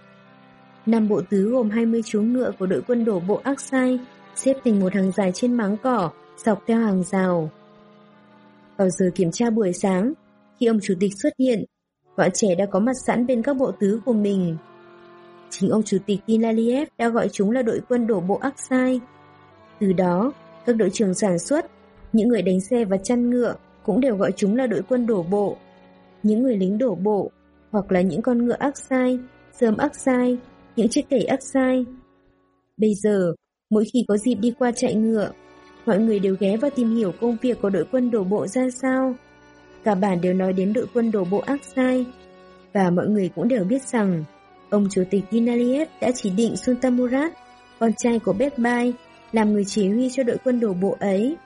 A: Năm bộ tứ gồm 20 chú ngựa của đội quân đổ bộ Aksai xếp thành một hàng dài trên máng cỏ, dọc theo hàng rào. Vào giờ kiểm tra buổi sáng, khi ông chủ tịch xuất hiện, bọn trẻ đã có mặt sẵn bên các bộ tứ của mình. Chính ông chủ tịch Tinaliev đã gọi chúng là đội quân đổ bộ Aksai. Từ đó, các đội trưởng sản xuất, những người đánh xe và chăn ngựa cũng đều gọi chúng là đội quân đổ bộ. Những người lính đổ bộ hoặc là những con ngựa ác sai, sớm ác sai, những chiếc cẩy ác sai. Bây giờ, mỗi khi có dịp đi qua chạy ngựa, mọi người đều ghé vào tìm hiểu công việc của đội quân đổ bộ ra sao. Cả bản đều nói đến đội quân đổ bộ ác sai, và mọi người cũng đều biết rằng ông chủ tịch Dinaliet đã chỉ định Sultamurat, con trai của Bekbai, làm người chỉ huy cho đội quân đổ bộ ấy.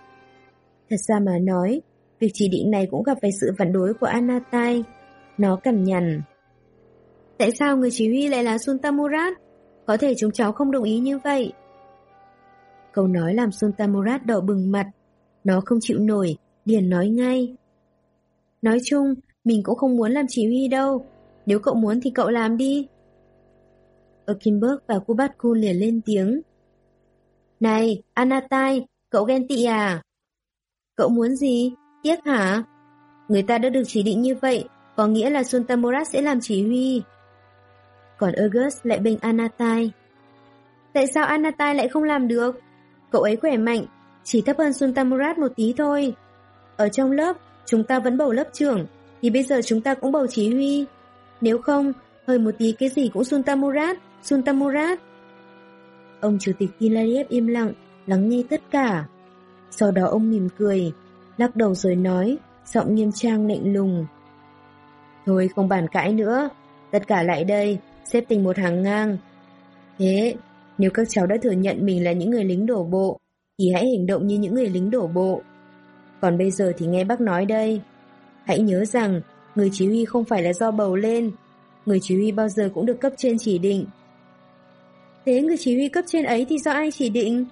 A: Thật ra mà nói, việc chỉ định này cũng gặp phải sự phản đối của Anatai, nó cằn nhằn. Tại sao người chỉ huy lại là Sultan Murad? Có thể chúng cháu không đồng ý như vậy. Câu nói làm Sultan Murad đỏ bừng mặt. Nó không chịu nổi, liền nói ngay. Nói chung, mình cũng không muốn làm chỉ huy đâu. Nếu cậu muốn thì cậu làm đi. Okinberg và Kubatku liền lên tiếng. Này, Anatai, cậu ghen tị à? Cậu muốn gì? Tiếc hả? Người ta đã được chỉ định như vậy, có nghĩa là Sultamorat sẽ làm chỉ huy. Còn August lại bênh Anatai. Tại sao Anatai lại không làm được? Cậu ấy khỏe mạnh, chỉ thấp hơn Sultamorat một tí thôi. ở trong lớp, chúng ta vẫn bầu lớp trưởng, thì bây giờ chúng ta cũng bầu chỉ huy. Nếu không, hơi một tí cái gì cũng Suntamurat, Suntamurat. Ông chủ tịch Kilariev im lặng, lắng nghe tất cả. Sau đó ông mỉm cười, lắc đầu rồi nói, giọng nghiêm trang lạnh lùng. Thôi không bàn cãi nữa, tất cả lại đây, xếp thành một hàng ngang. Thế, nếu các cháu đã thừa nhận mình là những người lính đổ bộ, thì hãy hành động như những người lính đổ bộ. Còn bây giờ thì nghe bác nói đây. Hãy nhớ rằng, người chỉ huy không phải là do bầu lên, người chỉ huy bao giờ cũng được cấp trên chỉ định. Thế người chỉ huy cấp trên ấy thì do ai chỉ định?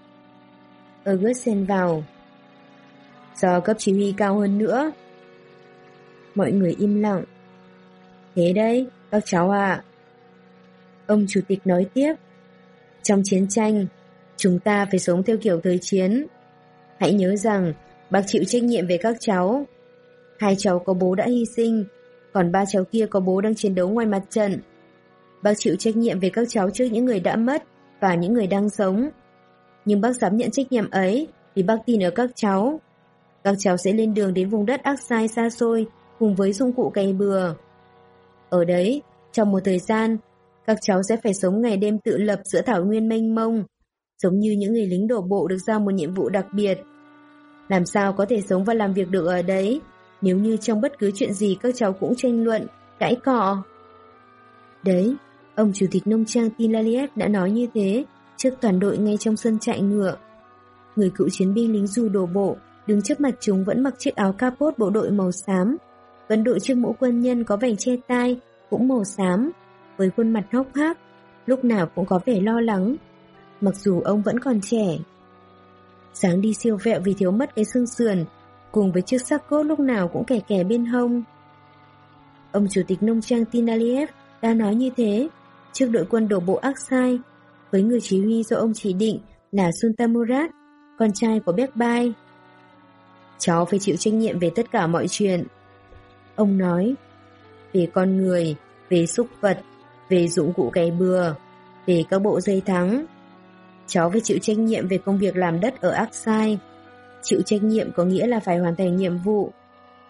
A: August xen vào. Do cấp chỉ huy cao hơn nữa. Mọi người im lặng. Thế đấy, các cháu ạ. Ông chủ tịch nói tiếp. Trong chiến tranh, chúng ta phải sống theo kiểu thời chiến. Hãy nhớ rằng, bác chịu trách nhiệm về các cháu. Hai cháu có bố đã hy sinh, còn ba cháu kia có bố đang chiến đấu ngoài mặt trận. Bác chịu trách nhiệm về các cháu trước những người đã mất và những người đang sống. Nhưng bác dám nhận trách nhiệm ấy vì bác tin ở các cháu. Các cháu sẽ lên đường đến vùng đất ác sai xa xôi cùng với dụng cụ cày bừa. Ở đấy, trong một thời gian, các cháu sẽ phải sống ngày đêm tự lập giữa thảo nguyên mênh mông, giống như những người lính đổ bộ được giao một nhiệm vụ đặc biệt. Làm sao có thể sống và làm việc được ở đấy, nếu như trong bất cứ chuyện gì các cháu cũng tranh luận, cãi cọ. Đấy, ông chủ tịch nông trang Tilaliev đã nói như thế trước toàn đội ngay trong sân chạy ngựa. Người cựu chiến binh lính dù đổ bộ, đứng trước mặt chúng vẫn mặc chiếc áo capot bộ đội màu xám, vẫn đội chiếc mũ quân nhân có vành che tai, cũng màu xám, với khuôn mặt hốc hác, lúc nào cũng có vẻ lo lắng, mặc dù ông vẫn còn trẻ. Sáng đi siêu vẹo vì thiếu mất cái xương sườn, cùng với chiếc xác cốt lúc nào cũng kẻ kẻ bên hông. Ông chủ tịch nông trang Tinaliev đã nói như thế, trước đội quân đổ bộ Aksai, với người chỉ huy do ông chỉ định là Sultamurat, con trai của Bekbai. Cháu phải chịu trách nhiệm về tất cả mọi chuyện. Ông nói, về con người, về súc vật, về dụng cụ cày bừa, về các bộ dây thắng. Cháu phải chịu trách nhiệm về công việc làm đất ở Aksai. Chịu trách nhiệm có nghĩa là phải hoàn thành nhiệm vụ.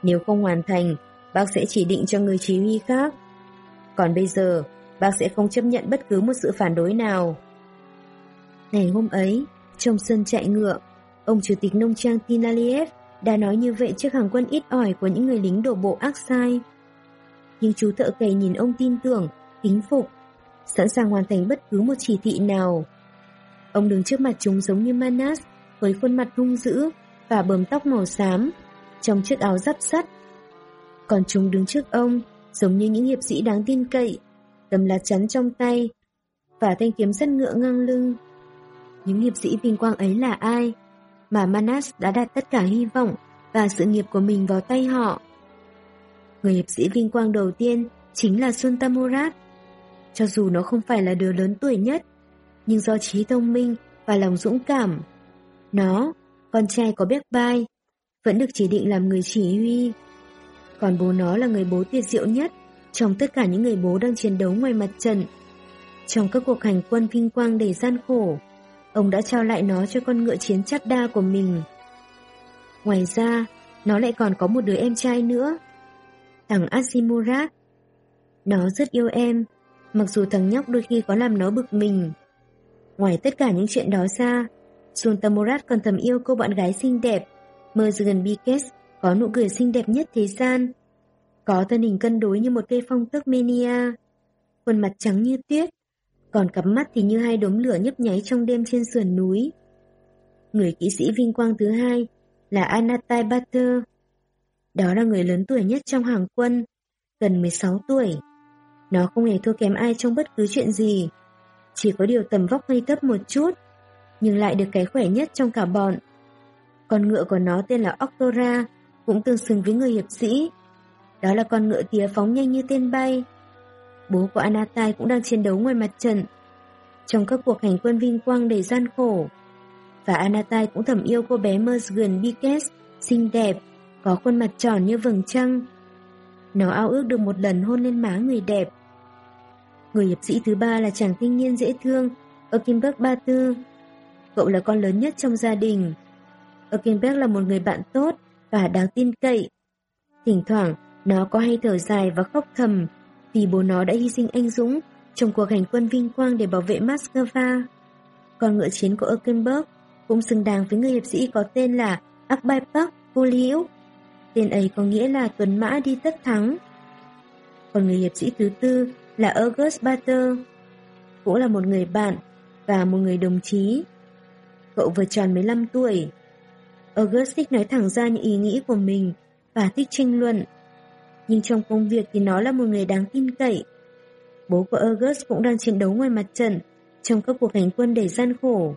A: Nếu không hoàn thành, bác sẽ chỉ định cho người chỉ huy khác. Còn bây giờ, bác sẽ không chấp nhận bất cứ một sự phản đối nào. Ngày hôm ấy, trong sân chạy ngựa, ông chủ tịch nông trang Tinaliev đã nói như vậy trước hàng quân ít ỏi của những người lính đổ bộ ác sai. Nhưng chú thợ cày nhìn ông tin tưởng, kính phục, sẵn sàng hoàn thành bất cứ một chỉ thị nào. Ông đứng trước mặt chúng giống như Manas, với khuôn mặt hung dữ và bờm tóc màu xám, trong chiếc áo giáp sắt. Còn chúng đứng trước ông, giống như những hiệp sĩ đáng tin cậy, cầm lá chắn trong tay và thanh kiếm sắt ngựa ngang lưng. Những hiệp sĩ vinh quang ấy là ai? Mà Manas đã đặt tất cả hy vọng và sự nghiệp của mình vào tay họ. Người hiệp sĩ vinh quang đầu tiên chính là Suntamurat. Cho dù nó không phải là đứa lớn tuổi nhất, nhưng do trí thông minh và lòng dũng cảm, nó, con trai có biết vai, vẫn được chỉ định làm người chỉ huy. Còn bố nó là người bố tuyệt diệu nhất trong tất cả những người bố đang chiến đấu ngoài mặt trận. Trong các cuộc hành quân vinh quang đầy gian khổ, ông đã trao lại nó cho con ngựa chiến chát đa của mình. Ngoài ra, nó lại còn có một đứa em trai nữa, thằng Asimurat. Nó rất yêu em, mặc dù thằng nhóc đôi khi có làm nó bực mình. Ngoài tất cả những chuyện đó ra, Suntamurat còn thầm yêu cô bạn gái xinh đẹp, Mergen Bikes có nụ cười xinh đẹp nhất thế gian. Có thân hình cân đối như một cây phong Turkmenia, khuôn mặt trắng như tuyết, còn cặp mắt thì như hai đốm lửa nhấp nháy trong đêm trên sườn núi. Người kỹ sĩ vinh quang thứ hai là Anatai Bater. Đó là người lớn tuổi nhất trong hàng quân, gần 16 tuổi. Nó không hề thua kém ai trong bất cứ chuyện gì, chỉ có điều tầm vóc hơi thấp một chút, nhưng lại được cái khỏe nhất trong cả bọn. Con ngựa của nó tên là Octora, cũng tương xứng với người hiệp sĩ. Đó là con ngựa tía phóng nhanh như tên bay. Bố của Anatai cũng đang chiến đấu ngoài mặt trận. Trong các cuộc hành quân vinh quang đầy gian khổ. Và Anatai cũng thầm yêu cô bé Mersgen Bikes, xinh đẹp, có khuôn mặt tròn như vầng trăng. Nó ao ước được một lần hôn lên má người đẹp. Người hiệp sĩ thứ ba là chàng thanh niên dễ thương, Okinberg Ba Tư. Cậu là con lớn nhất trong gia đình. Okinberg là một người bạn tốt, và đáng tin cậy. Thỉnh thoảng, nó có hay thở dài và khóc thầm vì bố nó đã hy sinh anh dũng trong cuộc hành quân vinh quang để bảo vệ Moscow. Con ngựa chiến của Erkenberg cũng xứng đáng với người hiệp sĩ có tên là Akbaipak Vô Tên ấy có nghĩa là tuần mã đi tất thắng. Còn người hiệp sĩ thứ tư là August Bater, cũng là một người bạn và một người đồng chí. Cậu vừa tròn 15 tuổi. August thích nói thẳng ra những ý nghĩ của mình và thích tranh luận. Nhưng trong công việc thì nó là một người đáng tin cậy. Bố của August cũng đang chiến đấu ngoài mặt trận trong các cuộc hành quân đầy gian khổ.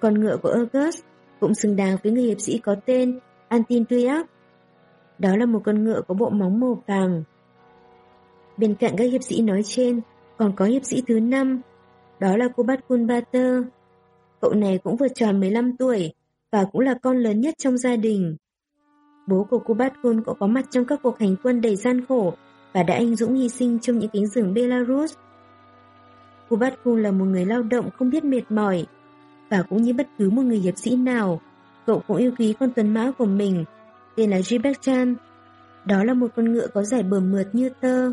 A: Con ngựa của August cũng xứng đáng với người hiệp sĩ có tên Antin Tuyak. Đó là một con ngựa có bộ móng màu vàng. Bên cạnh các hiệp sĩ nói trên còn có hiệp sĩ thứ năm, đó là cô Bát Kun Bater. Cậu này cũng vừa tròn 15 tuổi và cũng là con lớn nhất trong gia đình. Bố của cô cũng có mặt trong các cuộc hành quân đầy gian khổ và đã anh dũng hy sinh trong những cánh rừng Belarus. Cô là một người lao động không biết mệt mỏi và cũng như bất cứ một người hiệp sĩ nào, cậu cũng yêu quý con tuấn mã của mình, tên là Gibekchan. Đó là một con ngựa có giải bờ mượt như tơ.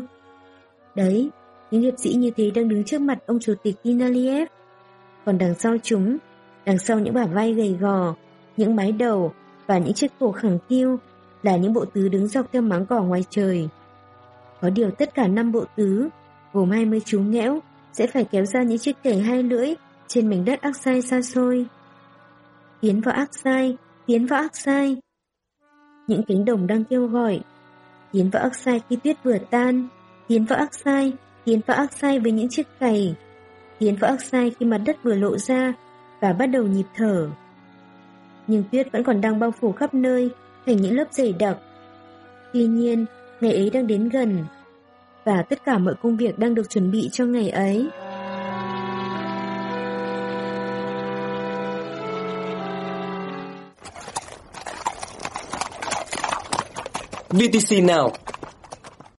A: Đấy, những hiệp sĩ như thế đang đứng trước mặt ông chủ tịch Inaliev. Còn đằng sau chúng, đằng sau những bả vai gầy gò, những mái đầu và những chiếc cổ khẳng kiêu là những bộ tứ đứng dọc theo máng cỏ ngoài trời. Có điều tất cả năm bộ tứ, gồm 20 chú nghẽo, sẽ phải kéo ra những chiếc kẻ hai lưỡi trên mảnh đất ác sai xa xôi. Tiến vào ác sai, tiến vào ác sai. Những cánh đồng đang kêu gọi. Tiến vào ác sai khi tuyết vừa tan, tiến vào ác sai, tiến vào ác sai với những chiếc cày. Tiến vào ác sai khi mặt đất vừa lộ ra và bắt đầu nhịp thở. Nhưng tuyết vẫn còn đang bao phủ khắp nơi thành những lớp dày đặc. Tuy nhiên, ngày ấy đang đến gần và tất cả mọi công việc đang được chuẩn bị cho ngày ấy.
B: VTC Now